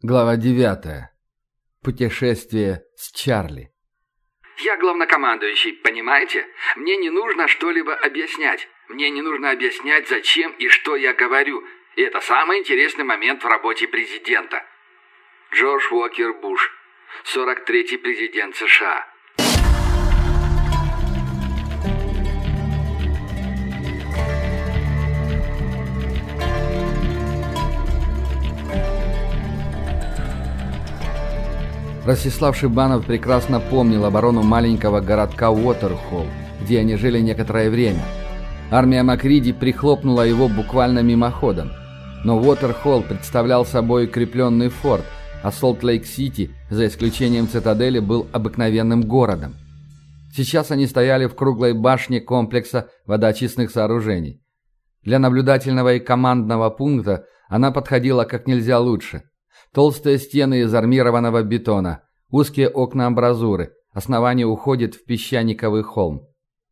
Глава 9. Путешествие с Чарли. «Я главнокомандующий, понимаете? Мне не нужно что-либо объяснять. Мне не нужно объяснять, зачем и что я говорю. И это самый интересный момент в работе президента. Джордж Уокер Буш, 43-й президент США». Ростислав Шибанов прекрасно помнил оборону маленького городка Уотерхолл, где они жили некоторое время. Армия Макриди прихлопнула его буквально мимоходом. Но Уотерхолл представлял собой укрепленный форт, а Солт-Лейк-Сити, за исключением цитадели, был обыкновенным городом. Сейчас они стояли в круглой башне комплекса водоочистных сооружений. Для наблюдательного и командного пункта она подходила как нельзя лучше. Толстые стены из армированного бетона, узкие окна-амбразуры, основание уходит в песчаниковый холм.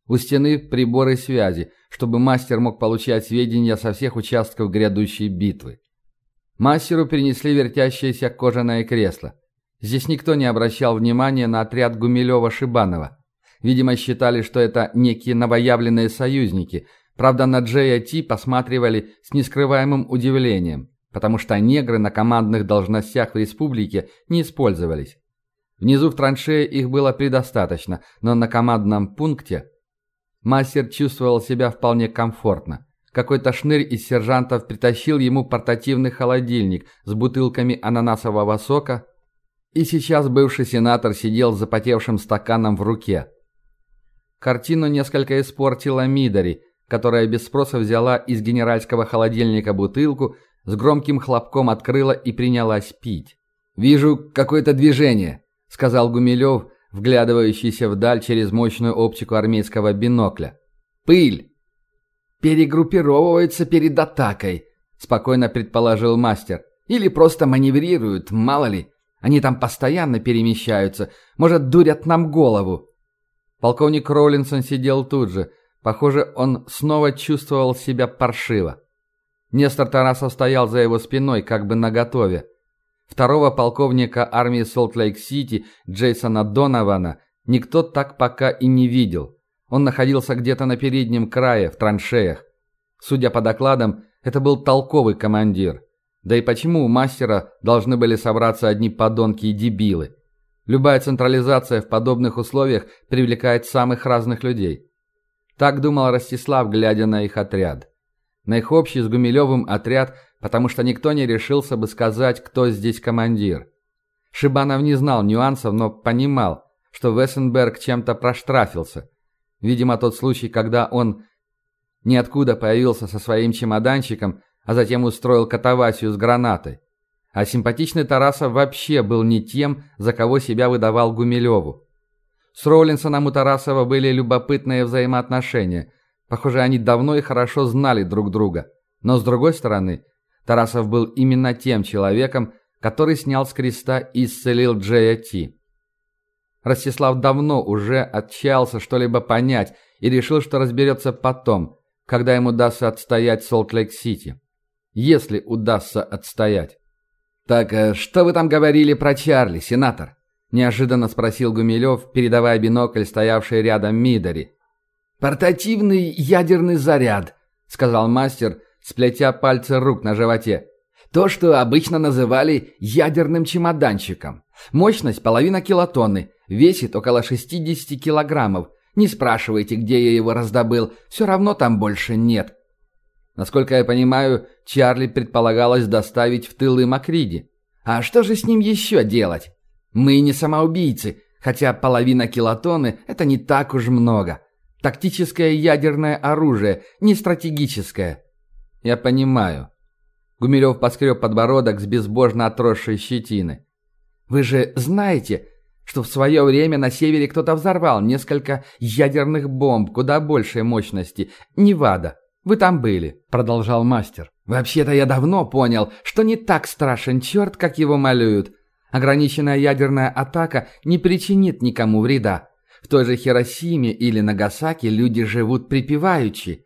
У стены приборы связи, чтобы мастер мог получать сведения со всех участков грядущей битвы. Мастеру перенесли вертящееся кожаное кресло. Здесь никто не обращал внимания на отряд Гумилева-Шибанова. Видимо, считали, что это некие новоявленные союзники. Правда, на Джея Ти посматривали с нескрываемым удивлением потому что негры на командных должностях в республике не использовались. Внизу в траншее их было предостаточно, но на командном пункте мастер чувствовал себя вполне комфортно. Какой-то шнырь из сержантов притащил ему портативный холодильник с бутылками ананасового сока, и сейчас бывший сенатор сидел с запотевшим стаканом в руке. Картину несколько испортила Мидари, которая без спроса взяла из генеральского холодильника бутылку с громким хлопком открыла и принялась пить. «Вижу какое-то движение», — сказал Гумилев, вглядывающийся вдаль через мощную оптику армейского бинокля. «Пыль!» «Перегруппировывается перед атакой», — спокойно предположил мастер. «Или просто маневрируют, мало ли. Они там постоянно перемещаются. Может, дурят нам голову». Полковник Роллинсон сидел тут же. Похоже, он снова чувствовал себя паршиво. Нестор Тарасов стоял за его спиной, как бы наготове. Второго полковника армии Солт-Лейк-Сити Джейсона Донована никто так пока и не видел. Он находился где-то на переднем крае, в траншеях. Судя по докладам, это был толковый командир. Да и почему у мастера должны были собраться одни подонки и дебилы? Любая централизация в подобных условиях привлекает самых разных людей. Так думал Ростислав, глядя на их отряд на их общий с Гумилевым отряд, потому что никто не решился бы сказать, кто здесь командир. Шибанов не знал нюансов, но понимал, что Вессенберг чем-то проштрафился. Видимо, тот случай, когда он ниоткуда появился со своим чемоданчиком, а затем устроил катавасию с гранатой. А симпатичный Тарасов вообще был не тем, за кого себя выдавал Гумилеву. С Роллинсоном у Тарасова были любопытные взаимоотношения – Похоже, они давно и хорошо знали друг друга. Но с другой стороны, Тарасов был именно тем человеком, который снял с креста и исцелил Джея Ти. Ростислав давно уже отчаялся что-либо понять и решил, что разберется потом, когда ему удастся отстоять Солт-Лейк-Сити. Если удастся отстоять. «Так, э, что вы там говорили про Чарли, сенатор?» – неожиданно спросил Гумилев, передавая бинокль, стоявший рядом Мидори. «Портативный ядерный заряд», — сказал мастер, сплетя пальцы рук на животе. «То, что обычно называли ядерным чемоданчиком. Мощность половина килотонны, весит около 60 килограммов. Не спрашивайте, где я его раздобыл, все равно там больше нет». Насколько я понимаю, Чарли предполагалось доставить в тылы Макриди. А что же с ним еще делать? Мы не самоубийцы, хотя половина килотонны – это не так уж много. Тактическое ядерное оружие, не стратегическое. Я понимаю. Гумилев поскреб подбородок с безбожно отросшей щетины. Вы же знаете, что в свое время на севере кто-то взорвал несколько ядерных бомб куда большей мощности. Невада. Вы там были, продолжал мастер. Вообще-то я давно понял, что не так страшен черт, как его малюют. Ограниченная ядерная атака не причинит никому вреда. В той же Хиросиме или Нагасаки люди живут припеваючи.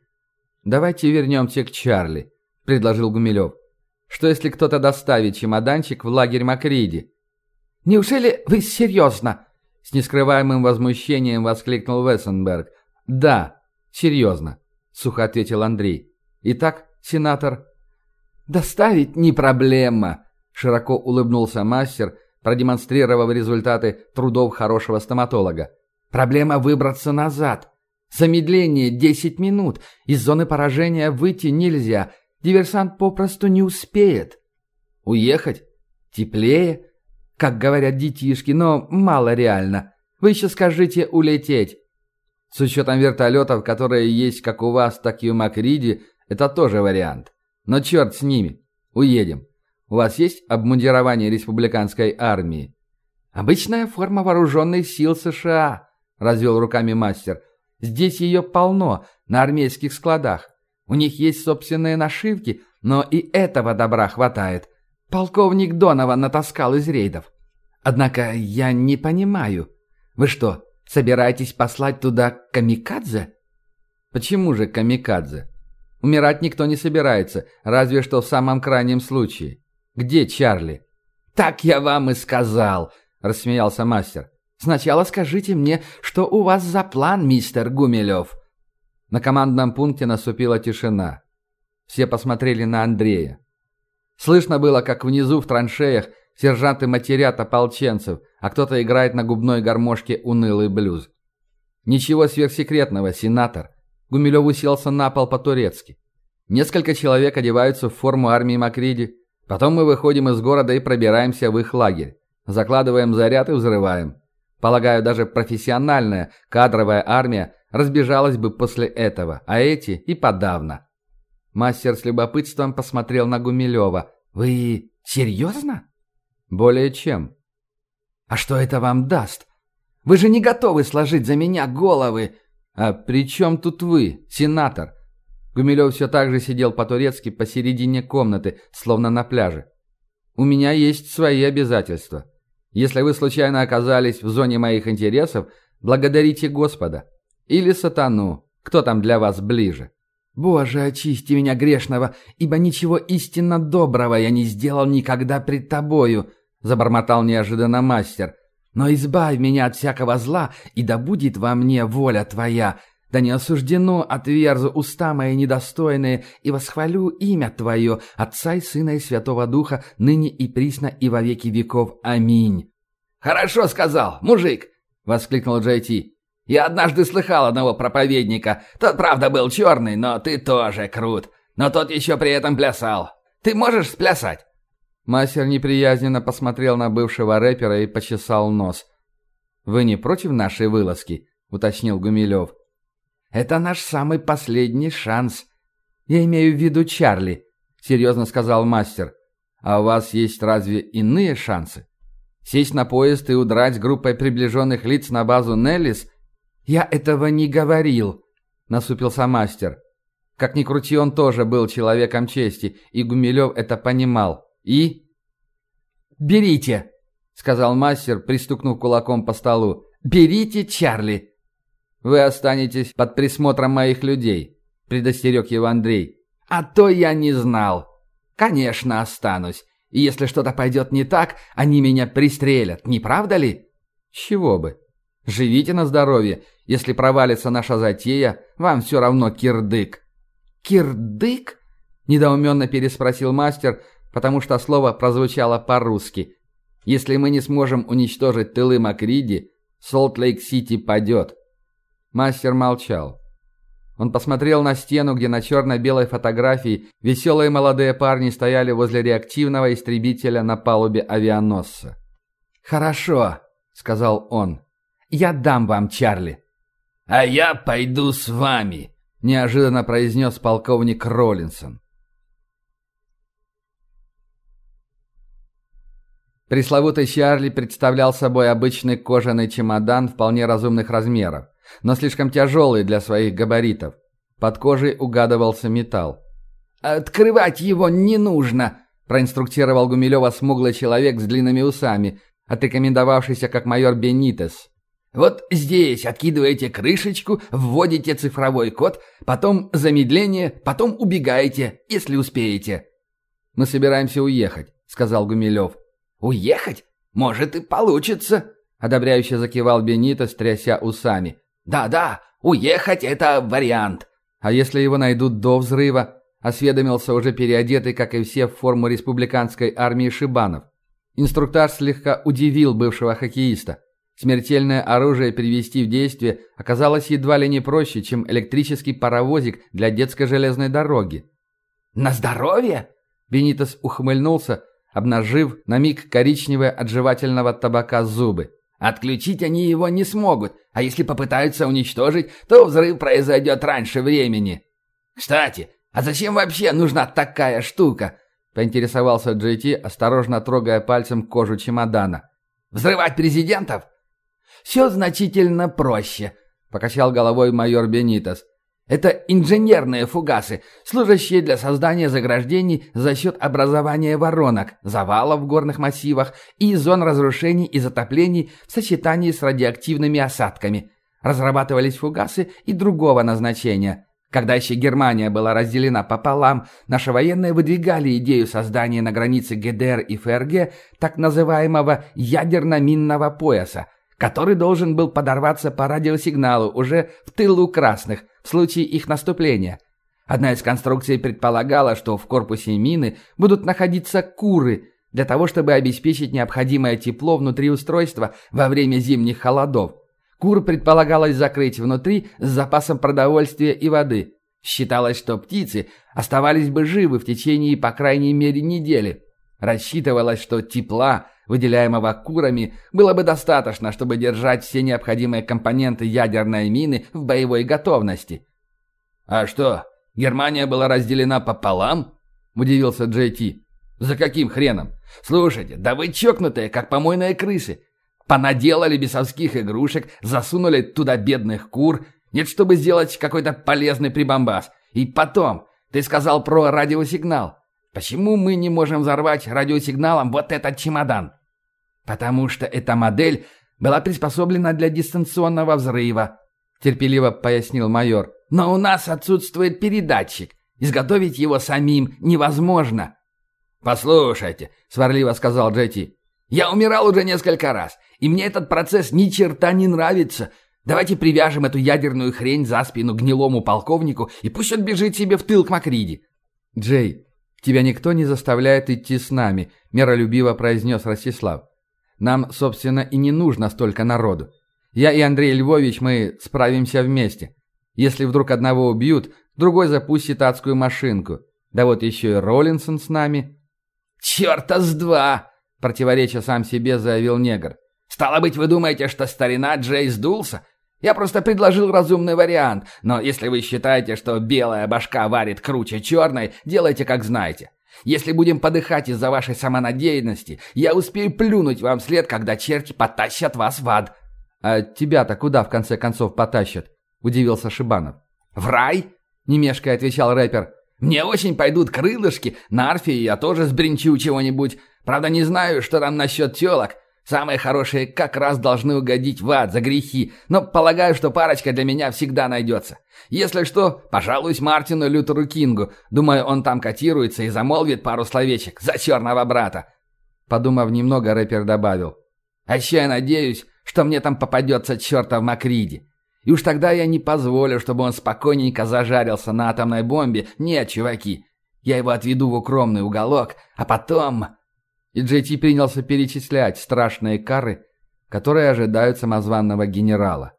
«Давайте вернемся к Чарли», — предложил Гумилев. Что если кто-то доставит чемоданчик в лагерь Макриди? «Неужели вы серьезно?» С нескрываемым возмущением воскликнул Вессенберг. «Да, серьезно», — сухо ответил Андрей. «Итак, сенатор...» «Доставить не проблема», — широко улыбнулся мастер, продемонстрировав результаты трудов хорошего стоматолога. «Проблема выбраться назад. Замедление 10 минут. Из зоны поражения выйти нельзя. Диверсант попросту не успеет. Уехать? Теплее? Как говорят детишки, но мало реально. Вы еще скажите улететь. С учетом вертолетов, которые есть как у вас, так и у Макриди, это тоже вариант. Но черт с ними. Уедем. У вас есть обмундирование республиканской армии? Обычная форма вооруженных сил США, развел руками мастер. Здесь ее полно, на армейских складах. У них есть собственные нашивки, но и этого добра хватает. Полковник Донова натаскал из рейдов. Однако я не понимаю. Вы что, собираетесь послать туда камикадзе? Почему же камикадзе? Умирать никто не собирается, разве что в самом крайнем случае. Где Чарли? Так я вам и сказал, рассмеялся мастер. Сначала скажите мне, что у вас за план, мистер Гумилев?» На командном пункте наступила тишина. Все посмотрели на Андрея. Слышно было, как внизу в траншеях сержанты матерят ополченцев, а кто-то играет на губной гармошке унылый блюз. Ничего сверхсекретного, сенатор. Гумилев уселся на пол по-турецки. Несколько человек одеваются в форму армии Макриди. Потом мы выходим из города и пробираемся в их лагерь. Закладываем заряд и взрываем. Полагаю, даже профессиональная кадровая армия разбежалась бы после этого, а эти и подавно. Мастер с любопытством посмотрел на Гумилева. «Вы серьезно?» «Более чем». «А что это вам даст? Вы же не готовы сложить за меня головы!» «А при чем тут вы, сенатор?» Гумилев все так же сидел по-турецки посередине комнаты, словно на пляже. «У меня есть свои обязательства. Если вы случайно оказались в зоне моих интересов, благодарите Господа. Или сатану. Кто там для вас ближе? Боже, очисти меня грешного, ибо ничего истинно доброго я не сделал никогда пред тобою, забормотал неожиданно мастер. Но избавь меня от всякого зла, и да будет во мне воля твоя. Да не осуждено отверзу уста мои недостойные, и восхвалю имя Твое, Отца и Сына и Святого Духа, ныне и присно и во веки веков. Аминь». «Хорошо сказал, мужик!» — воскликнул Джей Ти. «Я однажды слыхал одного проповедника. Тот, правда, был черный, но ты тоже крут. Но тот еще при этом плясал. Ты можешь сплясать?» Мастер неприязненно посмотрел на бывшего рэпера и почесал нос. «Вы не против нашей вылазки?» — уточнил Гумилев. Это наш самый последний шанс. Я имею в виду Чарли, серьезно сказал мастер. А у вас есть разве иные шансы? Сесть на поезд и удрать группой приближенных лиц на базу Неллис? Я этого не говорил, насупился мастер. Как ни крути, он тоже был человеком чести, и Гумилев это понимал. И... «Берите!» — сказал мастер, пристукнув кулаком по столу. «Берите Чарли!» «Вы останетесь под присмотром моих людей», — предостерег его Андрей. «А то я не знал. Конечно, останусь. И если что-то пойдет не так, они меня пристрелят, не правда ли?» «Чего бы. Живите на здоровье. Если провалится наша затея, вам все равно кирдык». «Кирдык?» — недоуменно переспросил мастер, потому что слово прозвучало по-русски. «Если мы не сможем уничтожить тылы Макриди, Солт-Лейк-Сити падет. Мастер молчал. Он посмотрел на стену, где на черно-белой фотографии веселые молодые парни стояли возле реактивного истребителя на палубе авианосца. «Хорошо», — сказал он. «Я дам вам Чарли». «А я пойду с вами», — неожиданно произнес полковник Роллинсон. Пресловутый Чарли представлял собой обычный кожаный чемодан вполне разумных размеров но слишком тяжелый для своих габаритов. Под кожей угадывался металл. «Открывать его не нужно!» – проинструктировал Гумилева смуглый человек с длинными усами, отрекомендовавшийся как майор Бенитес. «Вот здесь откидываете крышечку, вводите цифровой код, потом замедление, потом убегаете, если успеете». Мы собираемся уехать», — сказал Гумилев. «Уехать? Может и получится», — одобряюще закивал Бенито, стряся усами. «Да-да, уехать — это вариант». «А если его найдут до взрыва?» — осведомился уже переодетый, как и все, в форму республиканской армии Шибанов. Инструктаж слегка удивил бывшего хоккеиста. Смертельное оружие привести в действие оказалось едва ли не проще, чем электрический паровозик для детской железной дороги. «На здоровье?» Бенитос ухмыльнулся, обнажив на миг коричневые от жевательного табака зубы. «Отключить они его не смогут, а если попытаются уничтожить, то взрыв произойдет раньше времени. Кстати, а зачем вообще нужна такая штука?» — поинтересовался Джей осторожно трогая пальцем кожу чемодана. «Взрывать президентов?» «Все значительно проще», — покачал головой майор Бенитос. «Это инженерные фугасы, служащие для создания заграждений за счет образования воронок, завалов в горных массивах и зон разрушений и затоплений в сочетании с радиоактивными осадками. Разрабатывались фугасы и другого назначения». Когда еще Германия была разделена пополам, наши военные выдвигали идею создания на границе ГДР и ФРГ так называемого ядерно-минного пояса, который должен был подорваться по радиосигналу уже в тылу красных в случае их наступления. Одна из конструкций предполагала, что в корпусе мины будут находиться куры для того, чтобы обеспечить необходимое тепло внутри устройства во время зимних холодов. Кур предполагалось закрыть внутри с запасом продовольствия и воды. Считалось, что птицы оставались бы живы в течение по крайней мере недели. Рассчитывалось, что тепла, выделяемого курами, было бы достаточно, чтобы держать все необходимые компоненты ядерной мины в боевой готовности. «А что, Германия была разделена пополам?» – удивился Джей Ти. «За каким хреном? Слушайте, да вы чокнутые, как помойные крысы. Понаделали бесовских игрушек, засунули туда бедных кур. Нет, чтобы сделать какой-то полезный прибамбас. И потом, ты сказал про радиосигнал. Почему мы не можем взорвать радиосигналом вот этот чемодан? Потому что эта модель была приспособлена для дистанционного взрыва, терпеливо пояснил майор. Но у нас отсутствует передатчик. Изготовить его самим невозможно. «Послушайте», — сварливо сказал Джети, — «я умирал уже несколько раз, и мне этот процесс ни черта не нравится. Давайте привяжем эту ядерную хрень за спину гнилому полковнику, и пусть он бежит себе в тыл к Макриди». «Джей, тебя никто не заставляет идти с нами», — миролюбиво произнес Ростислав. «Нам, собственно, и не нужно столько народу. Я и Андрей Львович, мы справимся вместе. Если вдруг одного убьют, другой запустит адскую машинку. Да вот еще и Роллинсон с нами». «Черта с два!» — противореча сам себе заявил негр. Стало быть, вы думаете, что старина Джей сдулся? Я просто предложил разумный вариант, но если вы считаете, что белая башка варит круче черной, делайте как знаете. Если будем подыхать из-за вашей самонадеянности, я успею плюнуть вам вслед, когда черти потащат вас в ад». «А тебя-то куда, в конце концов, потащат?» – удивился Шибанов. «В рай?» – немешкой отвечал рэпер. «Мне очень пойдут крылышки, на арфе я тоже сбринчу чего-нибудь. Правда, не знаю, что там насчет телок, Самые хорошие как раз должны угодить в ад за грехи, но полагаю, что парочка для меня всегда найдется. Если что, пожалуюсь Мартину Лютеру Кингу. Думаю, он там котируется и замолвит пару словечек за черного брата». Подумав немного, рэпер добавил. «А еще я надеюсь, что мне там попадется чертов Макриди. И уж тогда я не позволю, чтобы он спокойненько зажарился на атомной бомбе. Нет, чуваки, я его отведу в укромный уголок, а потом...» И Джей принялся перечислять страшные кары, которые ожидают самозванного генерала.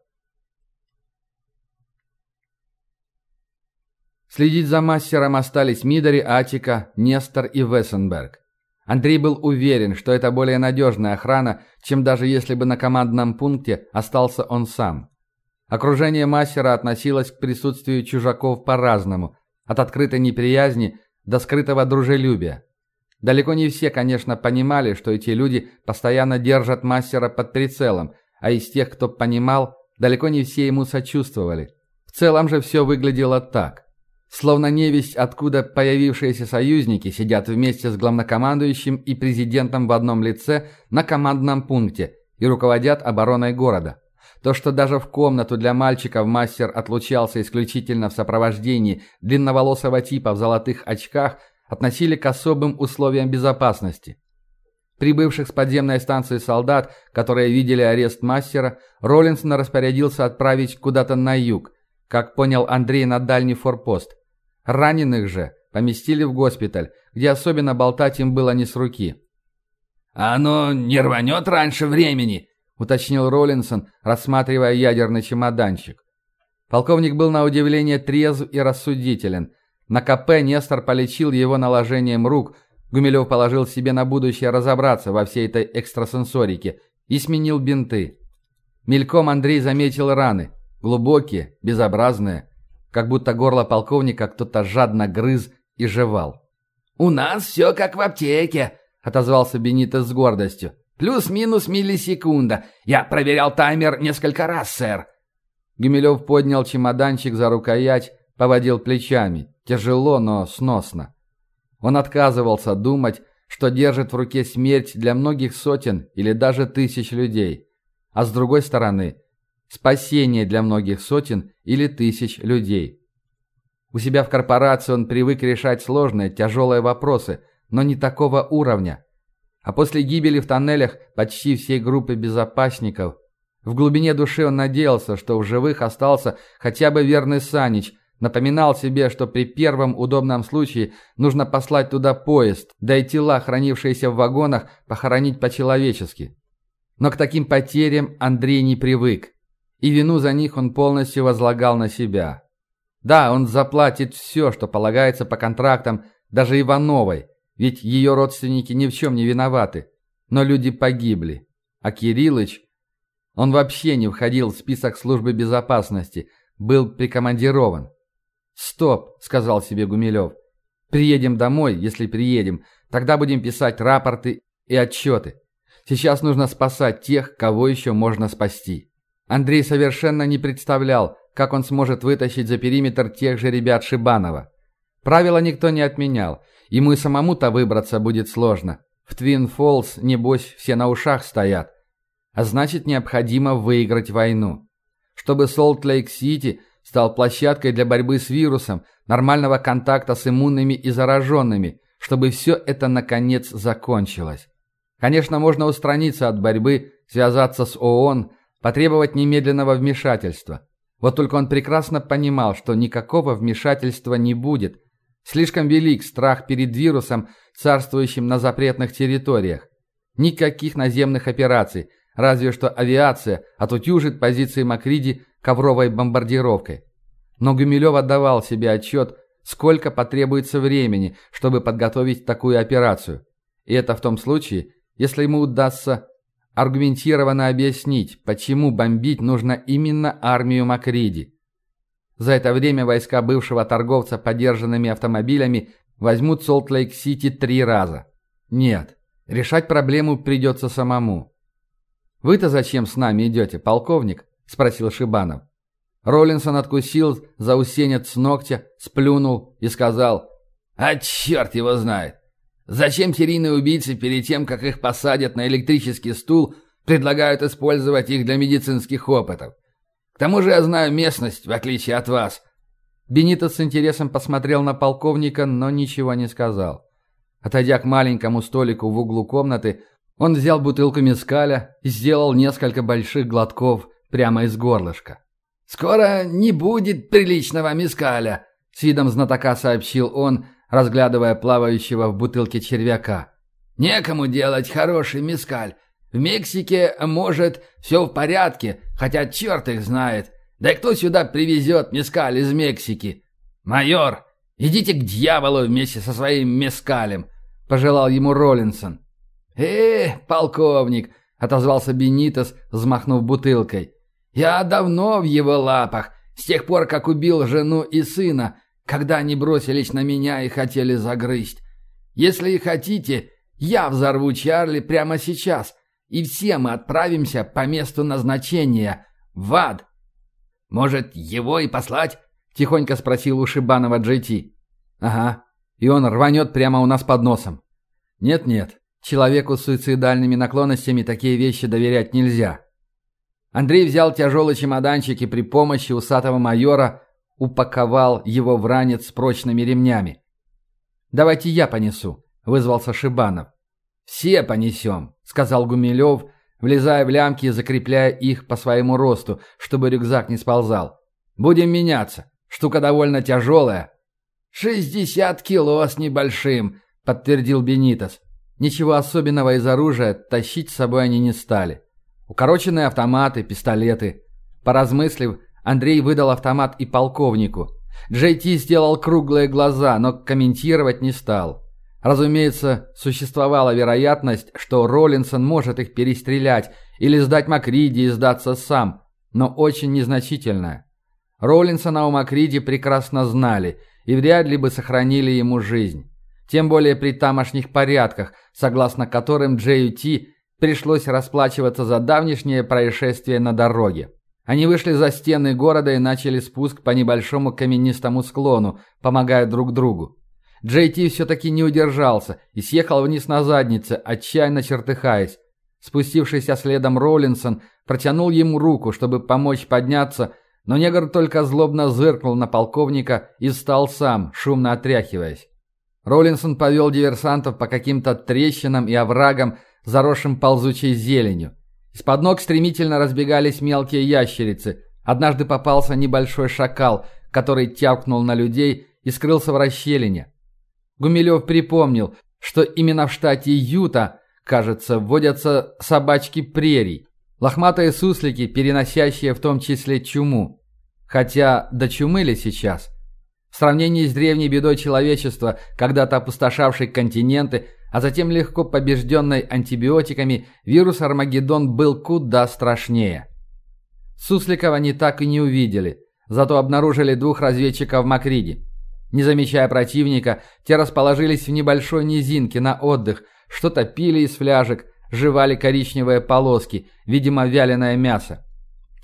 Следить за мастером остались Мидори, Атика, Нестор и Вессенберг. Андрей был уверен, что это более надежная охрана, чем даже если бы на командном пункте остался он сам. Окружение мастера относилось к присутствию чужаков по-разному, от открытой неприязни до скрытого дружелюбия. Далеко не все, конечно, понимали, что эти люди постоянно держат мастера под прицелом, а из тех, кто понимал, далеко не все ему сочувствовали. В целом же все выглядело так. Словно невесть, откуда появившиеся союзники сидят вместе с главнокомандующим и президентом в одном лице на командном пункте и руководят обороной города. То, что даже в комнату для мальчиков мастер отлучался исключительно в сопровождении длинноволосого типа в золотых очках – относили к особым условиям безопасности. Прибывших с подземной станции солдат, которые видели арест мастера, Роллинсон распорядился отправить куда-то на юг, как понял Андрей на дальний форпост. Раненых же поместили в госпиталь, где особенно болтать им было не с руки. «А оно не рванет раньше времени?» – уточнил Роллинсон, рассматривая ядерный чемоданчик. Полковник был на удивление трезв и рассудителен. На КП Нестор полечил его наложением рук – Гумилев положил себе на будущее разобраться во всей этой экстрасенсорике и сменил бинты. Мельком Андрей заметил раны. Глубокие, безобразные. Как будто горло полковника кто-то жадно грыз и жевал. «У нас все как в аптеке», — отозвался Бенито с гордостью. «Плюс-минус миллисекунда. Я проверял таймер несколько раз, сэр». Гумилев поднял чемоданчик за рукоять, поводил плечами. Тяжело, но сносно. Он отказывался думать, что держит в руке смерть для многих сотен или даже тысяч людей. А с другой стороны, спасение для многих сотен или тысяч людей. У себя в корпорации он привык решать сложные, тяжелые вопросы, но не такого уровня. А после гибели в тоннелях почти всей группы безопасников, в глубине души он надеялся, что в живых остался хотя бы верный Санич, Напоминал себе, что при первом удобном случае нужно послать туда поезд, да и тела, хранившиеся в вагонах, похоронить по-человечески. Но к таким потерям Андрей не привык, и вину за них он полностью возлагал на себя. Да, он заплатит все, что полагается по контрактам, даже Ивановой, ведь ее родственники ни в чем не виноваты. Но люди погибли. А Кириллыч... Он вообще не входил в список службы безопасности, был прикомандирован. «Стоп», — сказал себе Гумилев. «Приедем домой, если приедем. Тогда будем писать рапорты и отчеты. Сейчас нужно спасать тех, кого еще можно спасти». Андрей совершенно не представлял, как он сможет вытащить за периметр тех же ребят Шибанова. Правила никто не отменял. Ему и самому-то выбраться будет сложно. В Твин Фоллс, небось, все на ушах стоят. А значит, необходимо выиграть войну. Чтобы Солт-Лейк-Сити – стал площадкой для борьбы с вирусом, нормального контакта с иммунными и зараженными, чтобы все это наконец закончилось. Конечно, можно устраниться от борьбы, связаться с ООН, потребовать немедленного вмешательства. Вот только он прекрасно понимал, что никакого вмешательства не будет. Слишком велик страх перед вирусом, царствующим на запретных территориях. Никаких наземных операций, разве что авиация отутюжит позиции Макриди ковровой бомбардировкой. Но Гумилев отдавал себе отчет, сколько потребуется времени, чтобы подготовить такую операцию. И это в том случае, если ему удастся аргументированно объяснить, почему бомбить нужно именно армию Макриди. За это время войска бывшего торговца подержанными автомобилями возьмут Солт-Лейк-Сити три раза. Нет, решать проблему придется самому. «Вы-то зачем с нами идете, полковник?» – спросил Шибанов. Роллинсон откусил заусенец ногтя, сплюнул и сказал «А черт его знает! Зачем серийные убийцы перед тем, как их посадят на электрический стул, предлагают использовать их для медицинских опытов? К тому же я знаю местность, в отличие от вас». Бенито с интересом посмотрел на полковника, но ничего не сказал. Отойдя к маленькому столику в углу комнаты, он взял бутылку мескаля и сделал несколько больших глотков прямо из горлышка. «Скоро не будет приличного мескаля», — с видом знатока сообщил он, разглядывая плавающего в бутылке червяка. «Некому делать хороший мескаль. В Мексике, может, все в порядке, хотя черт их знает. Да кто сюда привезет мескаль из Мексики? Майор, идите к дьяволу вместе со своим мескалем», — пожелал ему Роллинсон. «Э, полковник», — отозвался Бенитос, взмахнув бутылкой. Я давно в его лапах, с тех пор, как убил жену и сына, когда они бросились на меня и хотели загрызть. Если и хотите, я взорву Чарли прямо сейчас, и все мы отправимся по месту назначения, в ад. Может, его и послать? Тихонько спросил у Шибанова Джейти. Ага, и он рванет прямо у нас под носом. Нет-нет, человеку с суицидальными наклонностями такие вещи доверять нельзя. Андрей взял тяжелый чемоданчик и при помощи усатого майора упаковал его в ранец с прочными ремнями. «Давайте я понесу», — вызвался Шибанов. «Все понесем», — сказал Гумилев, влезая в лямки и закрепляя их по своему росту, чтобы рюкзак не сползал. «Будем меняться. Штука довольно тяжелая». «Шестьдесят кило с небольшим», — подтвердил Бенитос. Ничего особенного из оружия тащить с собой они не стали. Укороченные автоматы, пистолеты. Поразмыслив, Андрей выдал автомат и полковнику. Джей сделал круглые глаза, но комментировать не стал. Разумеется, существовала вероятность, что Роллинсон может их перестрелять или сдать Макриди и сдаться сам, но очень незначительная. Роллинсона у Макриди прекрасно знали и вряд ли бы сохранили ему жизнь. Тем более при тамошних порядках, согласно которым Джею Ти пришлось расплачиваться за давнишнее происшествие на дороге. Они вышли за стены города и начали спуск по небольшому каменистому склону, помогая друг другу. Джей Ти все-таки не удержался и съехал вниз на заднице, отчаянно чертыхаясь. Спустившийся следом Роллинсон протянул ему руку, чтобы помочь подняться, но негр только злобно зыркнул на полковника и встал сам, шумно отряхиваясь. Роллинсон повел диверсантов по каким-то трещинам и оврагам, заросшим ползучей зеленью. Из-под ног стремительно разбегались мелкие ящерицы. Однажды попался небольшой шакал, который тявкнул на людей и скрылся в расщелине. Гумилев припомнил, что именно в штате Юта, кажется, водятся собачки прерий, лохматые суслики, переносящие в том числе чуму. Хотя до чумы ли сейчас? В сравнении с древней бедой человечества, когда-то опустошавшей континенты, а затем легко побежденной антибиотиками, вирус Армагеддон был куда страшнее. Сусликова они так и не увидели, зато обнаружили двух разведчиков в Макриде. Не замечая противника, те расположились в небольшой низинке на отдых, что-то пили из фляжек, жевали коричневые полоски, видимо, вяленое мясо.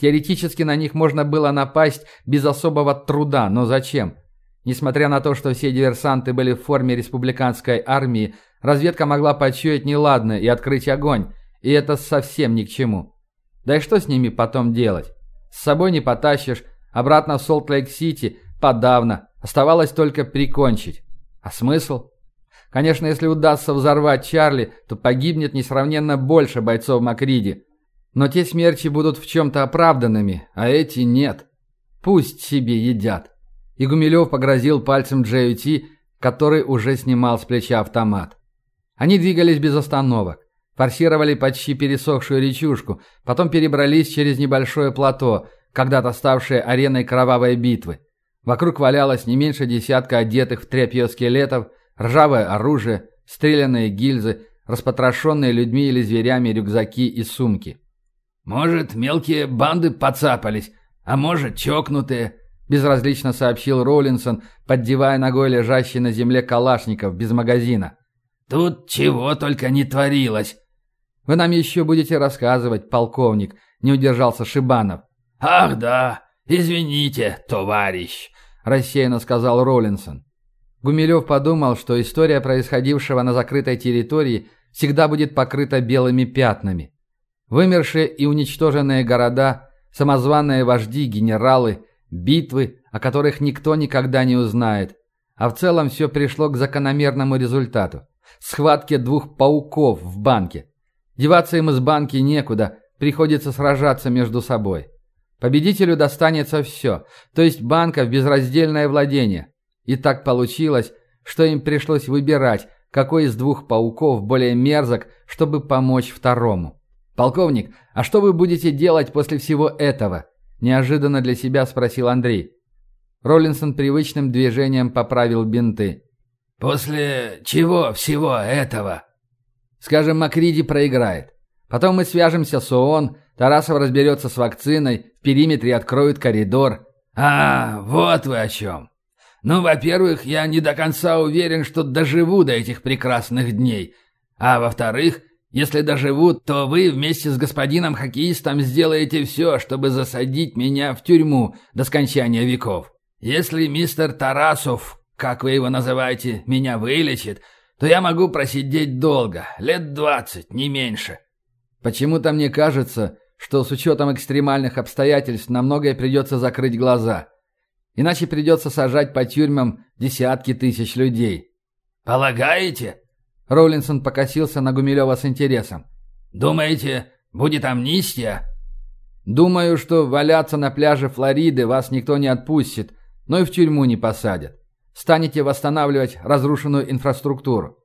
Теоретически на них можно было напасть без особого труда, но зачем? Несмотря на то, что все диверсанты были в форме республиканской армии, разведка могла почуять неладное и открыть огонь, и это совсем ни к чему. Да и что с ними потом делать? С собой не потащишь, обратно в Солт-Лейк-Сити подавно, оставалось только прикончить. А смысл? Конечно, если удастся взорвать Чарли, то погибнет несравненно больше бойцов Макриди. Но те смерчи будут в чем-то оправданными, а эти нет. Пусть себе едят. И Гумилев погрозил пальцем Джею Ти, который уже снимал с плеча автомат. Они двигались без остановок. Форсировали почти пересохшую речушку, потом перебрались через небольшое плато, когда-то ставшее ареной кровавой битвы. Вокруг валялось не меньше десятка одетых в тряпье скелетов, ржавое оружие, стрелянные гильзы, распотрошенные людьми или зверями рюкзаки и сумки. «Может, мелкие банды подцапались, а может, чокнутые», безразлично сообщил Роллинсон, поддевая ногой лежащий на земле калашников без магазина. «Тут чего только не творилось!» «Вы нам еще будете рассказывать, полковник», — не удержался Шибанов. «Ах да, извините, товарищ», — рассеянно сказал Роллинсон. Гумилев подумал, что история происходившего на закрытой территории всегда будет покрыта белыми пятнами. Вымершие и уничтоженные города, самозваные вожди, генералы, Битвы, о которых никто никогда не узнает. А в целом все пришло к закономерному результату. Схватке двух пауков в банке. Деваться им из банки некуда, приходится сражаться между собой. Победителю достанется все, то есть банка в безраздельное владение. И так получилось, что им пришлось выбирать, какой из двух пауков более мерзок, чтобы помочь второму. «Полковник, а что вы будете делать после всего этого?» Неожиданно для себя спросил Андрей. Роллинсон привычным движением поправил бинты. «После чего всего этого?» «Скажем, Макриди проиграет. Потом мы свяжемся с ООН, Тарасов разберется с вакциной, в периметре откроют коридор». «А, вот вы о чем. Ну, во-первых, я не до конца уверен, что доживу до этих прекрасных дней. А во-вторых, если доживут, то вы вместе с господином хоккеистом сделаете все, чтобы засадить меня в тюрьму до скончания веков. Если мистер Тарасов, как вы его называете, меня вылечит, то я могу просидеть долго, лет двадцать, не меньше. Почему-то мне кажется, что с учетом экстремальных обстоятельств на многое придется закрыть глаза. Иначе придется сажать по тюрьмам десятки тысяч людей. «Полагаете?» Роллинсон покосился на Гумилева с интересом. «Думаете, будет амнистия?» «Думаю, что валяться на пляже Флориды вас никто не отпустит, но и в тюрьму не посадят. Станете восстанавливать разрушенную инфраструктуру».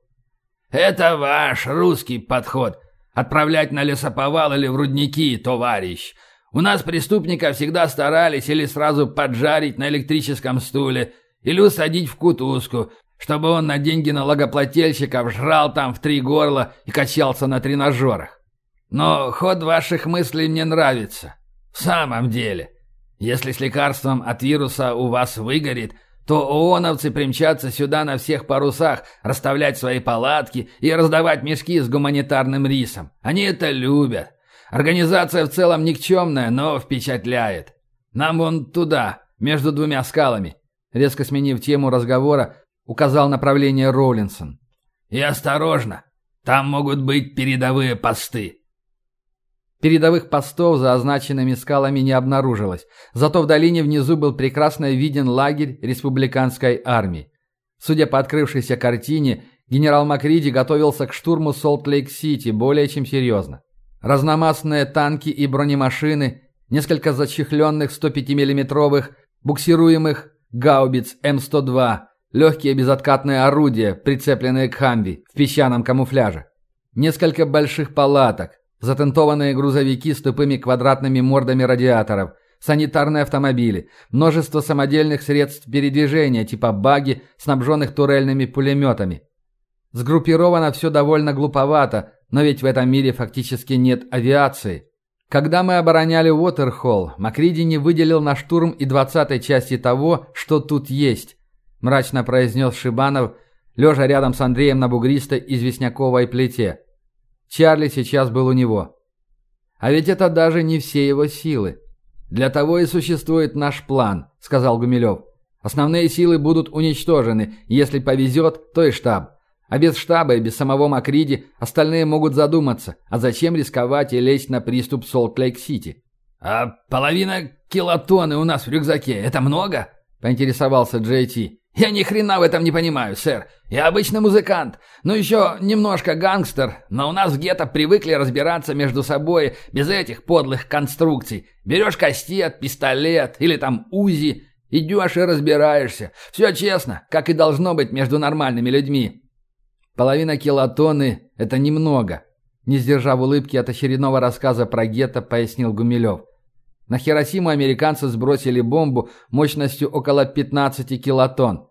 «Это ваш русский подход. Отправлять на лесоповал или в рудники, товарищ. У нас преступника всегда старались или сразу поджарить на электрическом стуле, или усадить в кутузку, чтобы он на деньги налогоплательщиков жрал там в три горла и качался на тренажерах. Но ход ваших мыслей мне нравится. В самом деле, если с лекарством от вируса у вас выгорит, то ООНовцы примчатся сюда на всех парусах, расставлять свои палатки и раздавать мешки с гуманитарным рисом. Они это любят. Организация в целом никчемная, но впечатляет. Нам вон туда, между двумя скалами. Резко сменив тему разговора, указал направление Роллинсон. «И осторожно, там могут быть передовые посты». Передовых постов за означенными скалами не обнаружилось, зато в долине внизу был прекрасно виден лагерь республиканской армии. Судя по открывшейся картине, генерал Макриди готовился к штурму Солт-Лейк-Сити более чем серьезно. Разномастные танки и бронемашины, несколько зачехленных 105 миллиметровых буксируемых гаубиц М102, легкие безоткатные орудия, прицепленные к «Хамви» в песчаном камуфляже. Несколько больших палаток, затентованные грузовики с тупыми квадратными мордами радиаторов, санитарные автомобили, множество самодельных средств передвижения типа баги, снабженных турельными пулеметами. Сгруппировано все довольно глуповато, но ведь в этом мире фактически нет авиации. Когда мы обороняли Уотерхолл, Макриди не выделил на штурм и двадцатой части того, что тут есть, мрачно произнес Шибанов, лежа рядом с Андреем на бугристой известняковой плите. Чарли сейчас был у него. А ведь это даже не все его силы. Для того и существует наш план, сказал Гумилев. Основные силы будут уничтожены, если повезет, то и штаб. А без штаба и без самого Макриди остальные могут задуматься, а зачем рисковать и лезть на приступ Солт-Лейк-Сити? «А половина килотонны у нас в рюкзаке – это много?» – поинтересовался Джей Ти. «Я ни хрена в этом не понимаю, сэр. Я обычный музыкант, ну еще немножко гангстер, но у нас в гетто привыкли разбираться между собой без этих подлых конструкций. Берешь кастет, пистолет или там УЗИ, идешь и разбираешься. Все честно, как и должно быть между нормальными людьми». «Половина килотонны – это немного», – не сдержав улыбки от очередного рассказа про гетто, пояснил Гумилев. На Хиросиму американцы сбросили бомбу мощностью около 15 килотонн.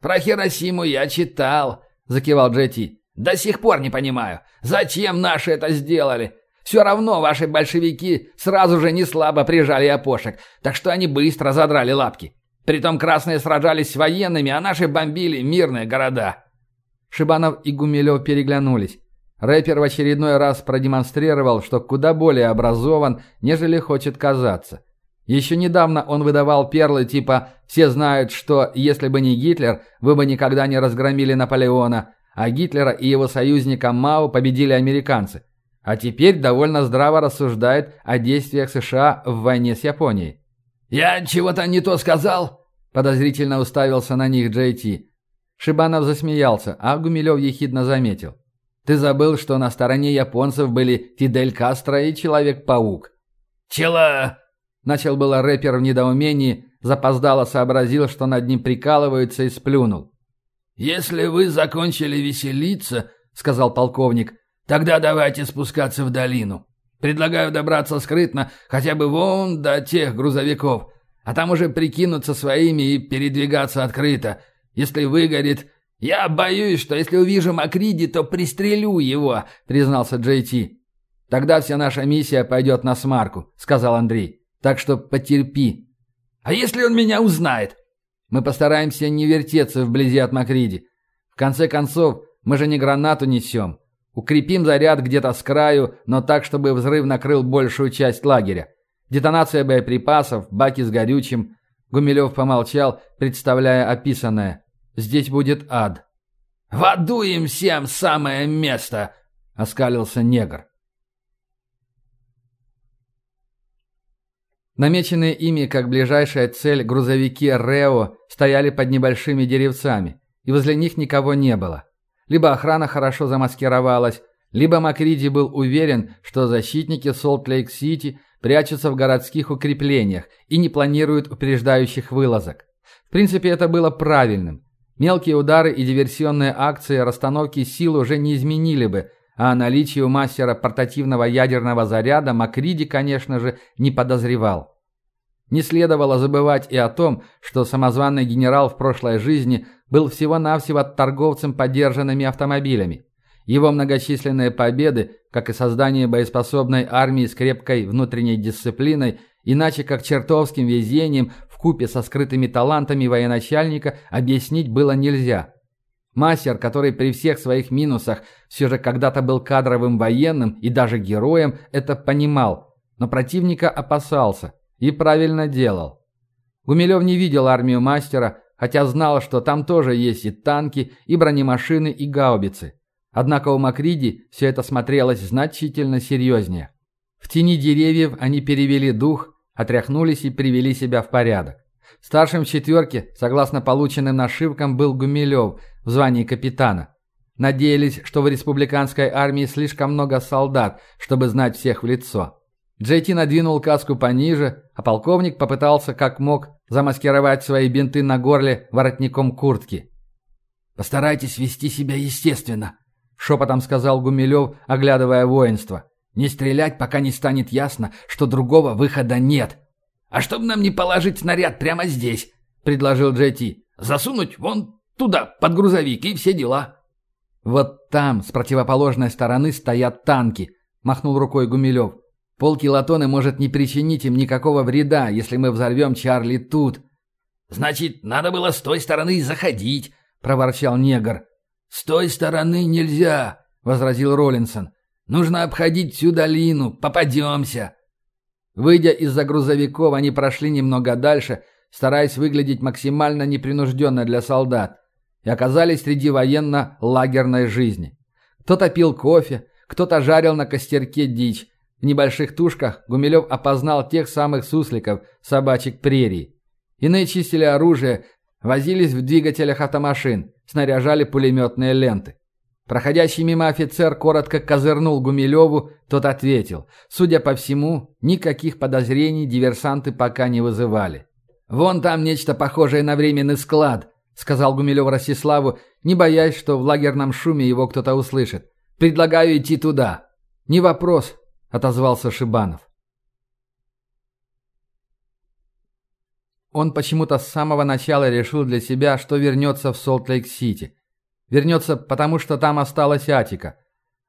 «Про Хиросиму я читал», – закивал Джети. «До сих пор не понимаю, зачем наши это сделали? Все равно ваши большевики сразу же не слабо прижали опошек, так что они быстро задрали лапки. Притом красные сражались с военными, а наши бомбили мирные города». Шибанов и Гумилев переглянулись. Рэпер в очередной раз продемонстрировал, что куда более образован, нежели хочет казаться. Еще недавно он выдавал перлы типа «Все знают, что если бы не Гитлер, вы бы никогда не разгромили Наполеона», а Гитлера и его союзника Мао победили американцы. А теперь довольно здраво рассуждает о действиях США в войне с Японией. «Я чего-то не то сказал?» Подозрительно уставился на них Джей Ти. Шибанов засмеялся, а Гумилев ехидно заметил. Ты забыл, что на стороне японцев были Фидель Кастро и Человек-паук. «Чела...» Начал было рэпер в недоумении, запоздало сообразил, что над ним прикалываются и сплюнул. «Если вы закончили веселиться, — сказал полковник, — тогда давайте спускаться в долину. Предлагаю добраться скрытно хотя бы вон до тех грузовиков, а там уже прикинуться своими и передвигаться открыто. Если выгорит, «Я боюсь, что если увижу Макриди, то пристрелю его», — признался Джей Ти. «Тогда вся наша миссия пойдет на смарку», — сказал Андрей. «Так что потерпи». «А если он меня узнает?» «Мы постараемся не вертеться вблизи от Макриди. В конце концов, мы же не гранату несем. Укрепим заряд где-то с краю, но так, чтобы взрыв накрыл большую часть лагеря. Детонация боеприпасов, баки с горючим». Гумилев помолчал, представляя описанное. Здесь будет ад». «В аду им всем самое место!» — оскалился негр. Намеченные ими как ближайшая цель грузовики «Рео» стояли под небольшими деревцами, и возле них никого не было. Либо охрана хорошо замаскировалась, либо Макриди был уверен, что защитники Солт-Лейк-Сити прячутся в городских укреплениях и не планируют упреждающих вылазок. В принципе, это было правильным. Мелкие удары и диверсионные акции расстановки сил уже не изменили бы, а о наличии у мастера портативного ядерного заряда Макриди, конечно же, не подозревал. Не следовало забывать и о том, что самозваный генерал в прошлой жизни был всего-навсего торговцем подержанными автомобилями. Его многочисленные победы, как и создание боеспособной армии с крепкой внутренней дисциплиной, иначе как чертовским везением купе со скрытыми талантами военачальника, объяснить было нельзя. Мастер, который при всех своих минусах все же когда-то был кадровым военным и даже героем, это понимал, но противника опасался и правильно делал. Гумилев не видел армию мастера, хотя знал, что там тоже есть и танки, и бронемашины, и гаубицы. Однако у Макриди все это смотрелось значительно серьезнее. В тени деревьев они перевели дух, отряхнулись и привели себя в порядок. Старшим в четверке, согласно полученным нашивкам, был Гумилев в звании капитана. Надеялись, что в республиканской армии слишком много солдат, чтобы знать всех в лицо. Джейти надвинул каску пониже, а полковник попытался как мог замаскировать свои бинты на горле воротником куртки. «Постарайтесь вести себя естественно», — шепотом сказал Гумилев, оглядывая воинство. «Не стрелять, пока не станет ясно, что другого выхода нет». «А чтобы нам не положить снаряд прямо здесь?» — предложил Джейти. «Засунуть вон туда, под грузовик, и все дела». «Вот там, с противоположной стороны, стоят танки», — махнул рукой Гумилев. Полкилотона может не причинить им никакого вреда, если мы взорвем Чарли тут». «Значит, надо было с той стороны заходить», — проворчал негр. «С той стороны нельзя», — возразил Роллинсон. «Нужно обходить всю долину, попадемся». Выйдя из-за грузовиков, они прошли немного дальше, стараясь выглядеть максимально непринужденно для солдат, и оказались среди военно-лагерной жизни. Кто-то пил кофе, кто-то жарил на костерке дичь, в небольших тушках Гумилев опознал тех самых сусликов, собачек прерий. Иные чистили оружие, возились в двигателях автомашин, снаряжали пулеметные ленты. Проходящий мимо офицер коротко козырнул Гумилеву, тот ответил. Судя по всему, никаких подозрений диверсанты пока не вызывали. «Вон там нечто похожее на временный склад», — сказал Гумилев Ростиславу, не боясь, что в лагерном шуме его кто-то услышит. «Предлагаю идти туда». «Не вопрос», — отозвался Шибанов. Он почему-то с самого начала решил для себя, что вернется в Солт-Лейк-Сити. Вернется, потому что там осталась Атика.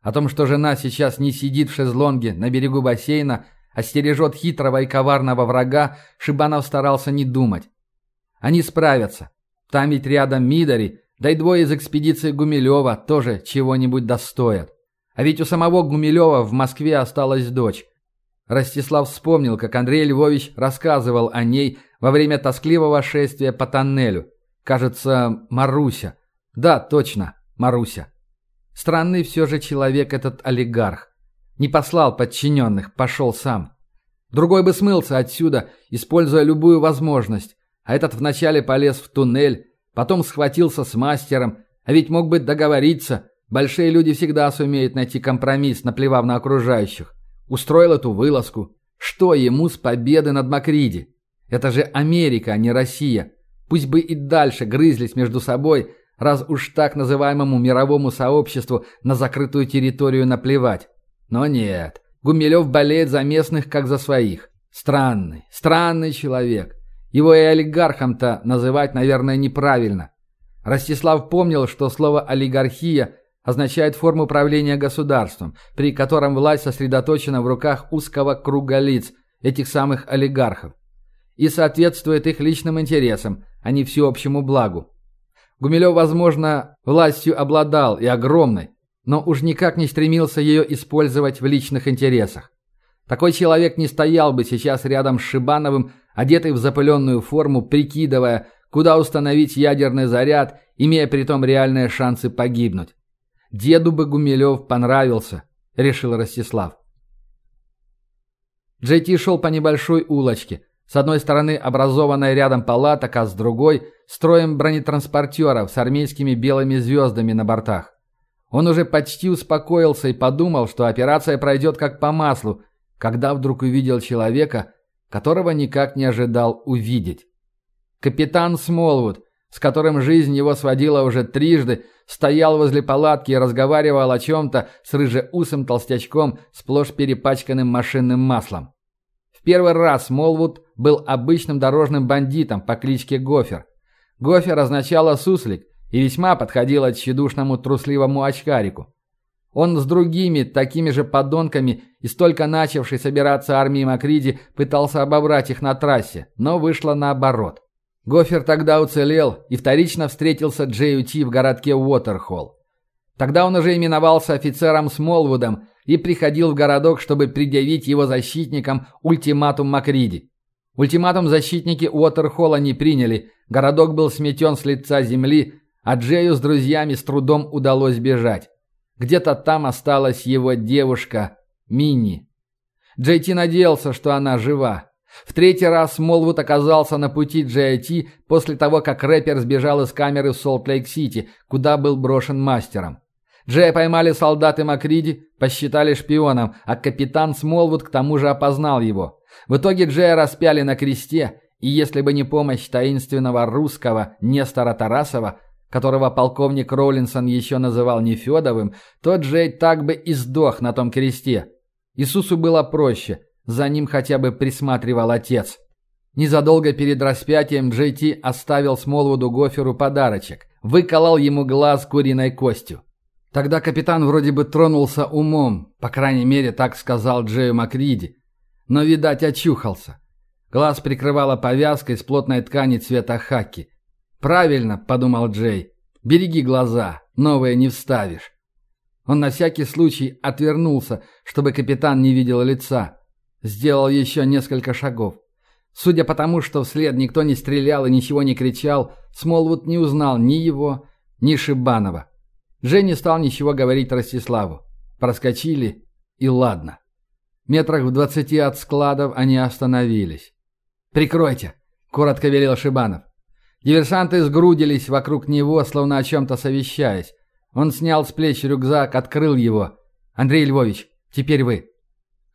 О том, что жена сейчас не сидит в шезлонге на берегу бассейна, а стережет хитрого и коварного врага, Шибанов старался не думать. Они справятся. Там ведь рядом Мидари, да и двое из экспедиции Гумилева тоже чего-нибудь достоят. А ведь у самого Гумилева в Москве осталась дочь. Ростислав вспомнил, как Андрей Львович рассказывал о ней во время тоскливого шествия по тоннелю. Кажется, Маруся. Да, точно, Маруся. Странный все же человек этот олигарх. Не послал подчиненных, пошел сам. Другой бы смылся отсюда, используя любую возможность. А этот вначале полез в туннель, потом схватился с мастером, а ведь мог бы договориться, Большие люди всегда сумеют найти компромисс, наплевав на окружающих. Устроил эту вылазку. Что ему с победы над Макриди? Это же Америка, а не Россия. Пусть бы и дальше грызлись между собой, раз уж так называемому мировому сообществу на закрытую территорию наплевать. Но нет, Гумилев болеет за местных, как за своих. Странный, странный человек. Его и олигархом-то называть, наверное, неправильно. Ростислав помнил, что слово «олигархия» означает форму правления государством, при котором власть сосредоточена в руках узкого круга лиц, этих самых олигархов, и соответствует их личным интересам, а не всеобщему благу. Гумилев, возможно, властью обладал и огромной, но уж никак не стремился ее использовать в личных интересах. Такой человек не стоял бы сейчас рядом с Шибановым, одетый в запыленную форму, прикидывая, куда установить ядерный заряд, имея при том реальные шансы погибнуть. Деду бы Гумилев понравился, решил Ростислав. Джейти шел по небольшой улочке. С одной стороны образованная рядом палаток, а с другой – строем бронетранспортеров с армейскими белыми звездами на бортах. Он уже почти успокоился и подумал, что операция пройдет как по маслу, когда вдруг увидел человека, которого никак не ожидал увидеть. Капитан Смолвуд, с которым жизнь его сводила уже трижды, стоял возле палатки и разговаривал о чем-то с рыжеусым толстячком, сплошь перепачканным машинным маслом. В первый раз Молвуд был обычным дорожным бандитом по кличке Гофер. Гофер означало «суслик» и весьма подходило тщедушному трусливому очкарику. Он с другими, такими же подонками и столько начавшей собираться армии Макриди пытался обобрать их на трассе, но вышло наоборот. Гофер тогда уцелел и вторично встретился Джею Ти в городке Уотерхолл. Тогда он уже именовался офицером Смолвудом и приходил в городок, чтобы предъявить его защитникам ультиматум Макриди. Ультиматум защитники Уотерхолла не приняли, городок был сметен с лица земли, а Джею с друзьями с трудом удалось бежать. Где-то там осталась его девушка Минни. Джей Ти надеялся, что она жива. В третий раз Смолвуд оказался на пути Джей-Ти после того, как рэпер сбежал из камеры в Солт-Лейк-Сити, куда был брошен мастером. Джея поймали солдаты Макриди, посчитали шпионом, а капитан Смолвуд к тому же опознал его. В итоге Джея распяли на кресте, и если бы не помощь таинственного русского Нестора Тарасова, которого полковник Роллинсон еще называл Нефедовым, то Джей так бы и сдох на том кресте. Иисусу было проще – за ним хотя бы присматривал отец. Незадолго перед распятием Джей Ти оставил Смолвуду Гоферу подарочек. Выколол ему глаз куриной костью. Тогда капитан вроде бы тронулся умом, по крайней мере, так сказал Джею Макриди. Но, видать, очухался. Глаз прикрывала повязка из плотной ткани цвета хаки. «Правильно», — подумал Джей, — «береги глаза, новые не вставишь». Он на всякий случай отвернулся, чтобы капитан не видел лица. Сделал еще несколько шагов. Судя по тому, что вслед никто не стрелял и ничего не кричал, Смолвуд не узнал ни его, ни Шибанова. Джей не стал ничего говорить Ростиславу. Проскочили, и ладно. Метрах в двадцати от складов они остановились. «Прикройте!» — коротко велел Шибанов. Диверсанты сгрудились вокруг него, словно о чем-то совещаясь. Он снял с плеч рюкзак, открыл его. «Андрей Львович, теперь вы».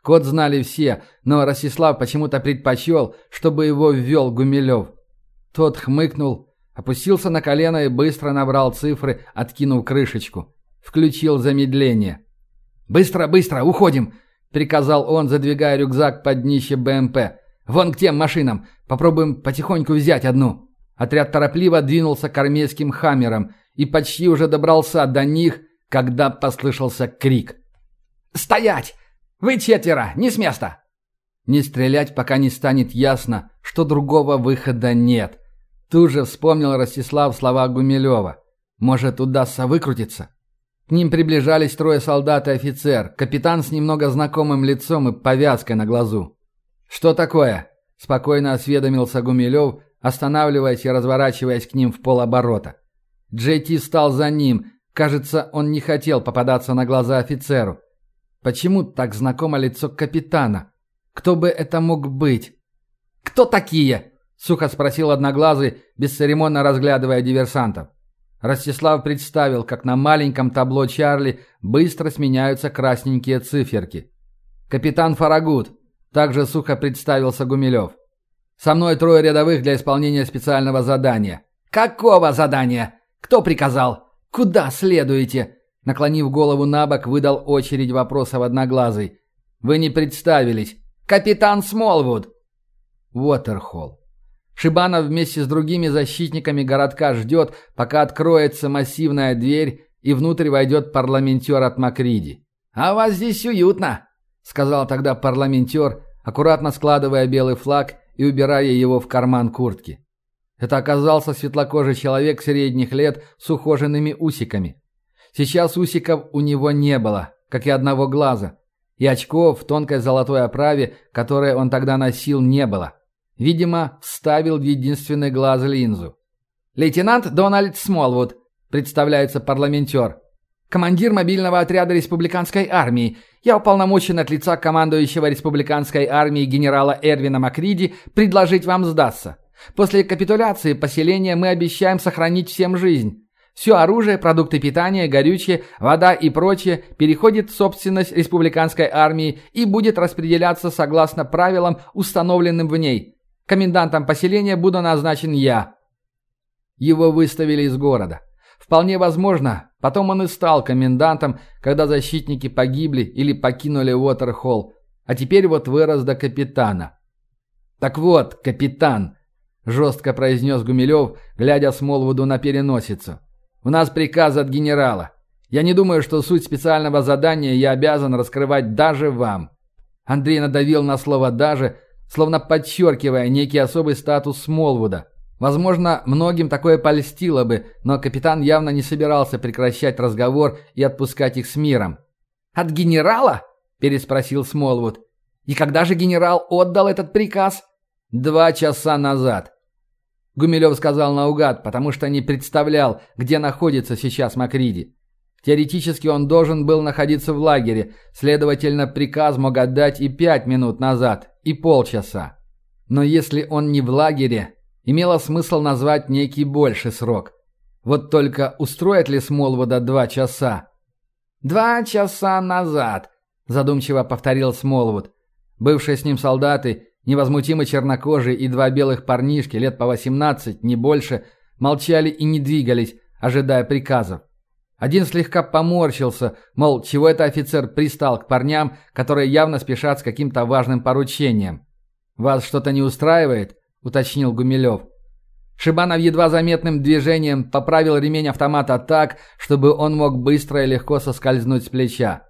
Код знали все, но Ростислав почему-то предпочел, чтобы его ввел Гумилев. Тот хмыкнул, опустился на колено и быстро набрал цифры, откинув крышечку. Включил замедление. «Быстро, быстро, уходим!» — приказал он, задвигая рюкзак под днище БМП. «Вон к тем машинам! Попробуем потихоньку взять одну!» Отряд торопливо двинулся к армейским хаммерам и почти уже добрался до них, когда послышался крик. «Стоять! «Вы четверо! Не с места!» Не стрелять, пока не станет ясно, что другого выхода нет. Тут же вспомнил Ростислав слова Гумилева. Может, удастся выкрутиться? К ним приближались трое солдат и офицер, капитан с немного знакомым лицом и повязкой на глазу. «Что такое?» – спокойно осведомился Гумилев, останавливаясь и разворачиваясь к ним в полоборота. Джей стал за ним. Кажется, он не хотел попадаться на глаза офицеру. Почему так знакомо лицо капитана? Кто бы это мог быть? «Кто такие?» — сухо спросил Одноглазый, бесцеремонно разглядывая диверсантов. Ростислав представил, как на маленьком табло Чарли быстро сменяются красненькие циферки. «Капитан Фарагут», — также сухо представился Гумилев. «Со мной трое рядовых для исполнения специального задания». «Какого задания? Кто приказал? Куда следуете?» Наклонив голову на бок, выдал очередь вопросов одноглазый. «Вы не представились. Капитан Смолвуд!» Уотерхолл. Шибанов вместе с другими защитниками городка ждет, пока откроется массивная дверь и внутрь войдет парламентер от Макриди. «А вас здесь уютно», — сказал тогда парламентер, аккуратно складывая белый флаг и убирая его в карман куртки. Это оказался светлокожий человек средних лет с ухоженными усиками. Сейчас усиков у него не было, как и одного глаза. И очков в тонкой золотой оправе, которые он тогда носил, не было. Видимо, вставил в единственный глаз линзу. «Лейтенант Дональд Смолвуд», — представляется парламентер. «Командир мобильного отряда республиканской армии. Я уполномочен от лица командующего республиканской армии генерала Эрвина Макриди предложить вам сдаться. После капитуляции поселения мы обещаем сохранить всем жизнь. Все оружие, продукты питания, горючее, вода и прочее переходит в собственность республиканской армии и будет распределяться согласно правилам, установленным в ней. Комендантом поселения буду назначен я. Его выставили из города. Вполне возможно, потом он и стал комендантом, когда защитники погибли или покинули Уотерхолл, а теперь вот вырос до капитана. «Так вот, капитан», – жестко произнес Гумилев, глядя Смолвуду на переносицу. «У нас приказ от генерала. Я не думаю, что суть специального задания я обязан раскрывать даже вам». Андрей надавил на слово «даже», словно подчеркивая некий особый статус Смолвуда. Возможно, многим такое польстило бы, но капитан явно не собирался прекращать разговор и отпускать их с миром. «От генерала?» – переспросил Смолвуд. «И когда же генерал отдал этот приказ?» «Два часа назад». Гумилев сказал наугад, потому что не представлял, где находится сейчас Макриди. Теоретически он должен был находиться в лагере, следовательно, приказ мог отдать и пять минут назад, и полчаса. Но если он не в лагере, имело смысл назвать некий больший срок. Вот только устроит ли Смолвуда два часа? «Два часа назад», – задумчиво повторил Смолвуд. Бывшие с ним солдаты, невозмутимо чернокожие и два белых парнишки лет по 18, не больше, молчали и не двигались, ожидая приказов. Один слегка поморщился, мол, чего это офицер пристал к парням, которые явно спешат с каким-то важным поручением. «Вас что-то не устраивает?» – уточнил Гумилев. Шибанов едва заметным движением поправил ремень автомата так, чтобы он мог быстро и легко соскользнуть с плеча.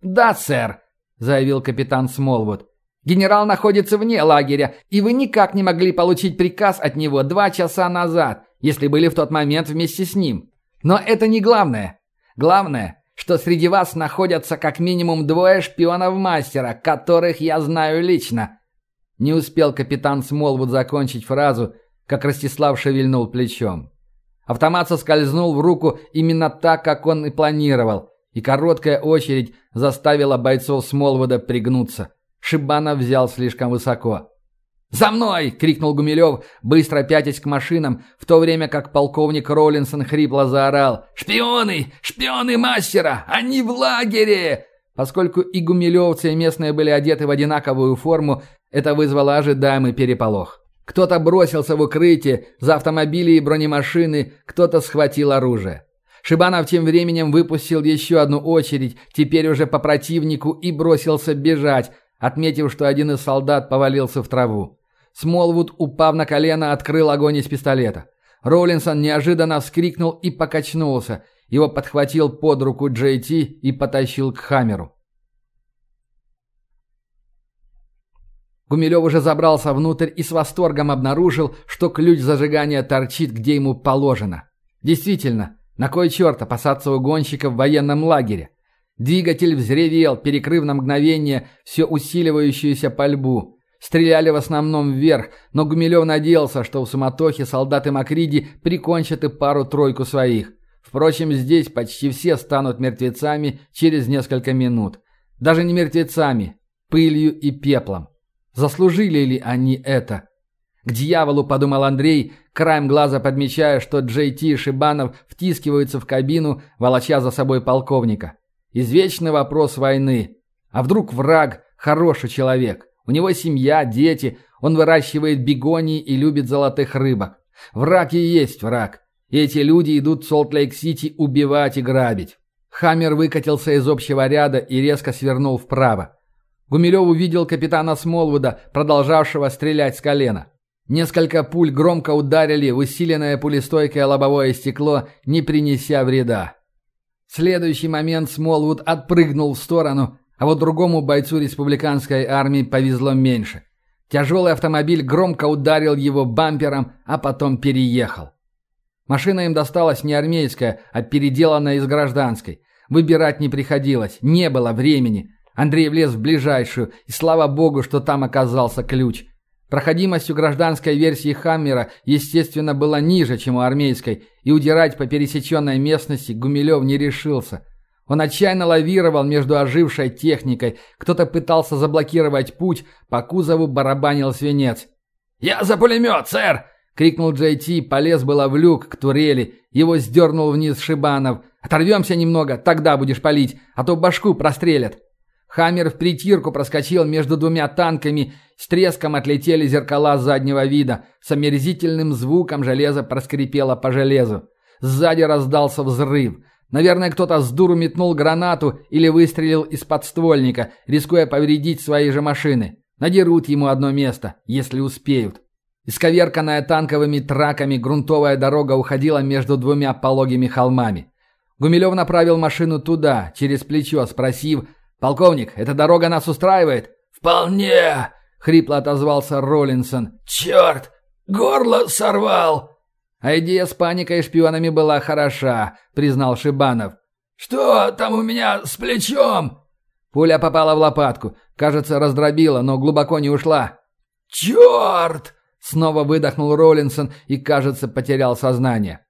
«Да, сэр», – заявил капитан Смолвуд. «Генерал находится вне лагеря, и вы никак не могли получить приказ от него два часа назад, если были в тот момент вместе с ним. Но это не главное. Главное, что среди вас находятся как минимум двое шпионов мастера, которых я знаю лично». Не успел капитан Смолвуд закончить фразу – как Ростислав шевельнул плечом. Автомат соскользнул в руку именно так, как он и планировал, и короткая очередь заставила бойцов Смолвода пригнуться. Шибанов взял слишком высоко. «За мной!» — крикнул Гумилев, быстро пятясь к машинам, в то время как полковник Роллинсон хрипло заорал. «Шпионы! Шпионы мастера! Они в лагере!» Поскольку и гумилевцы, и местные были одеты в одинаковую форму, это вызвало ожидаемый переполох. Кто-то бросился в укрытие, за автомобили и бронемашины, кто-то схватил оружие. Шибанов тем временем выпустил еще одну очередь, теперь уже по противнику, и бросился бежать, отметив, что один из солдат повалился в траву. Смолвуд, упав на колено, открыл огонь из пистолета. Роллинсон неожиданно вскрикнул и покачнулся. Его подхватил под руку Джей Ти и потащил к Хамеру. Гумилев уже забрался внутрь и с восторгом обнаружил, что ключ зажигания торчит, где ему положено. Действительно, на кой черт опасаться угонщика в военном лагере? Двигатель взревел, перекрыв на мгновение все усиливающуюся пальбу. Стреляли в основном вверх, но Гумилев надеялся, что в суматохе солдаты Макриди прикончат и пару-тройку своих. Впрочем, здесь почти все станут мертвецами через несколько минут. Даже не мертвецами, пылью и пеплом. Заслужили ли они это? К дьяволу, подумал Андрей, краем глаза подмечая, что Джей Ти и Шибанов втискиваются в кабину, волоча за собой полковника. Извечный вопрос войны. А вдруг враг хороший человек? У него семья, дети, он выращивает бегонии и любит золотых рыбок. Враг и есть враг. И эти люди идут в Солт-Лейк-Сити убивать и грабить. Хаммер выкатился из общего ряда и резко свернул вправо. Гумилев увидел капитана Смолвуда, продолжавшего стрелять с колена. Несколько пуль громко ударили в усиленное пулестойкое лобовое стекло, не принеся вреда. В следующий момент Смолвуд отпрыгнул в сторону, а вот другому бойцу республиканской армии повезло меньше. Тяжелый автомобиль громко ударил его бампером, а потом переехал. Машина им досталась не армейская, а переделанная из гражданской. Выбирать не приходилось, не было времени – Андрей влез в ближайшую, и слава богу, что там оказался ключ. Проходимость у гражданской версии «Хаммера», естественно, была ниже, чем у армейской, и удирать по пересеченной местности Гумилев не решился. Он отчаянно лавировал между ожившей техникой, кто-то пытался заблокировать путь, по кузову барабанил свинец. «Я за пулемет, сэр!» — крикнул Джей Ти, полез было в люк к турели, его сдернул вниз Шибанов. «Оторвемся немного, тогда будешь палить, а то башку прострелят». Хаммер в притирку проскочил между двумя танками, с треском отлетели зеркала заднего вида, с омерзительным звуком железо проскрипело по железу. Сзади раздался взрыв. Наверное, кто-то с дуру метнул гранату или выстрелил из подствольника, рискуя повредить свои же машины. Надерут ему одно место, если успеют. Исковерканная танковыми траками грунтовая дорога уходила между двумя пологими холмами. Гумилев направил машину туда, через плечо, спросив, «Полковник, эта дорога нас устраивает?» «Вполне!» — хрипло отозвался Роллинсон. «Черт! Горло сорвал!» «А идея с паникой и шпионами была хороша», — признал Шибанов. «Что там у меня с плечом?» Пуля попала в лопатку. Кажется, раздробила, но глубоко не ушла. «Черт!» Снова выдохнул Роллинсон и, кажется, потерял сознание.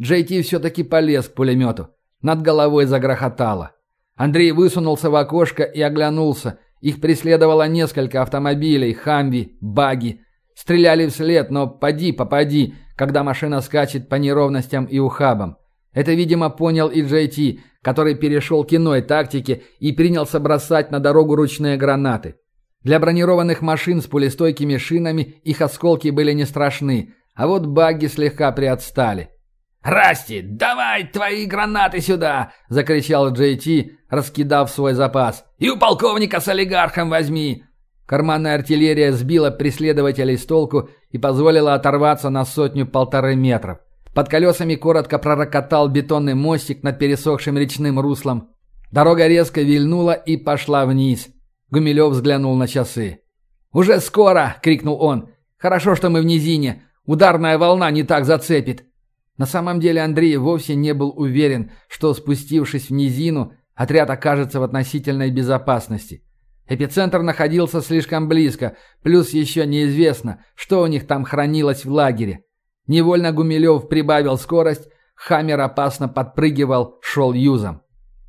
Джей Ти все-таки полез к пулемету. Над головой загрохотало. Андрей высунулся в окошко и оглянулся. Их преследовало несколько автомобилей, хамви, баги. Стреляли вслед, но поди, попади, когда машина скачет по неровностям и ухабам. Это, видимо, понял и Джей Ти, который перешел к иной тактике и принялся бросать на дорогу ручные гранаты. Для бронированных машин с пулестойкими шинами их осколки были не страшны, а вот багги слегка приотстали. «Расти, давай твои гранаты сюда!» – закричал Джей Ти, раскидав свой запас. «И у полковника с олигархом возьми!» Карманная артиллерия сбила преследователей с толку и позволила оторваться на сотню-полторы метров. Под колесами коротко пророкотал бетонный мостик над пересохшим речным руслом. Дорога резко вильнула и пошла вниз. Гумилев взглянул на часы. «Уже скоро!» — крикнул он. «Хорошо, что мы в низине. Ударная волна не так зацепит». На самом деле Андрей вовсе не был уверен, что, спустившись в низину, отряд окажется в относительной безопасности. Эпицентр находился слишком близко, плюс еще неизвестно, что у них там хранилось в лагере. Невольно Гумилев прибавил скорость, Хаммер опасно подпрыгивал, шел юзом.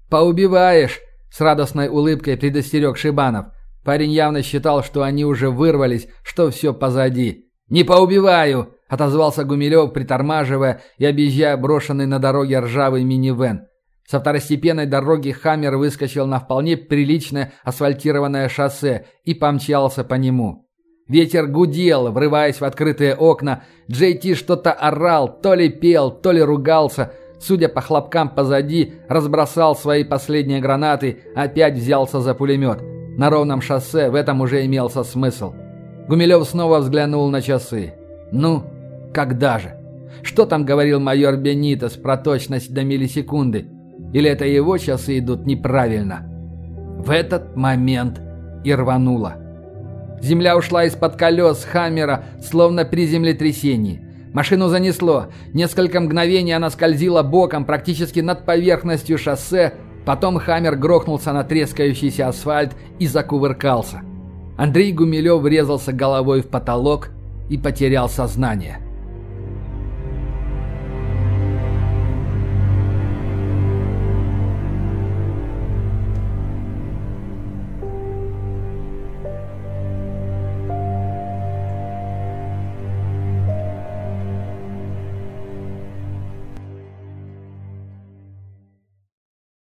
«Поубиваешь!» С радостной улыбкой предостерег Шибанов. Парень явно считал, что они уже вырвались, что все позади. «Не поубиваю!» – отозвался Гумилев, притормаживая и объезжая брошенный на дороге ржавый минивэн. Со второстепенной дороги «Хаммер» выскочил на вполне приличное асфальтированное шоссе и помчался по нему. Ветер гудел, врываясь в открытые окна. Джей Ти что-то орал, то ли пел, то ли ругался – судя по хлопкам позади, разбросал свои последние гранаты, опять взялся за пулемет. На ровном шоссе в этом уже имелся смысл. Гумилев снова взглянул на часы. «Ну, когда же? Что там говорил майор Бенитос про точность до миллисекунды? Или это его часы идут неправильно?» В этот момент и рвануло. Земля ушла из-под колес Хаммера, словно при землетрясении. Машину занесло. Несколько мгновений она скользила боком, практически над поверхностью шоссе. Потом «Хаммер» грохнулся на трескающийся асфальт и закувыркался. Андрей Гумилев врезался головой в потолок и потерял сознание.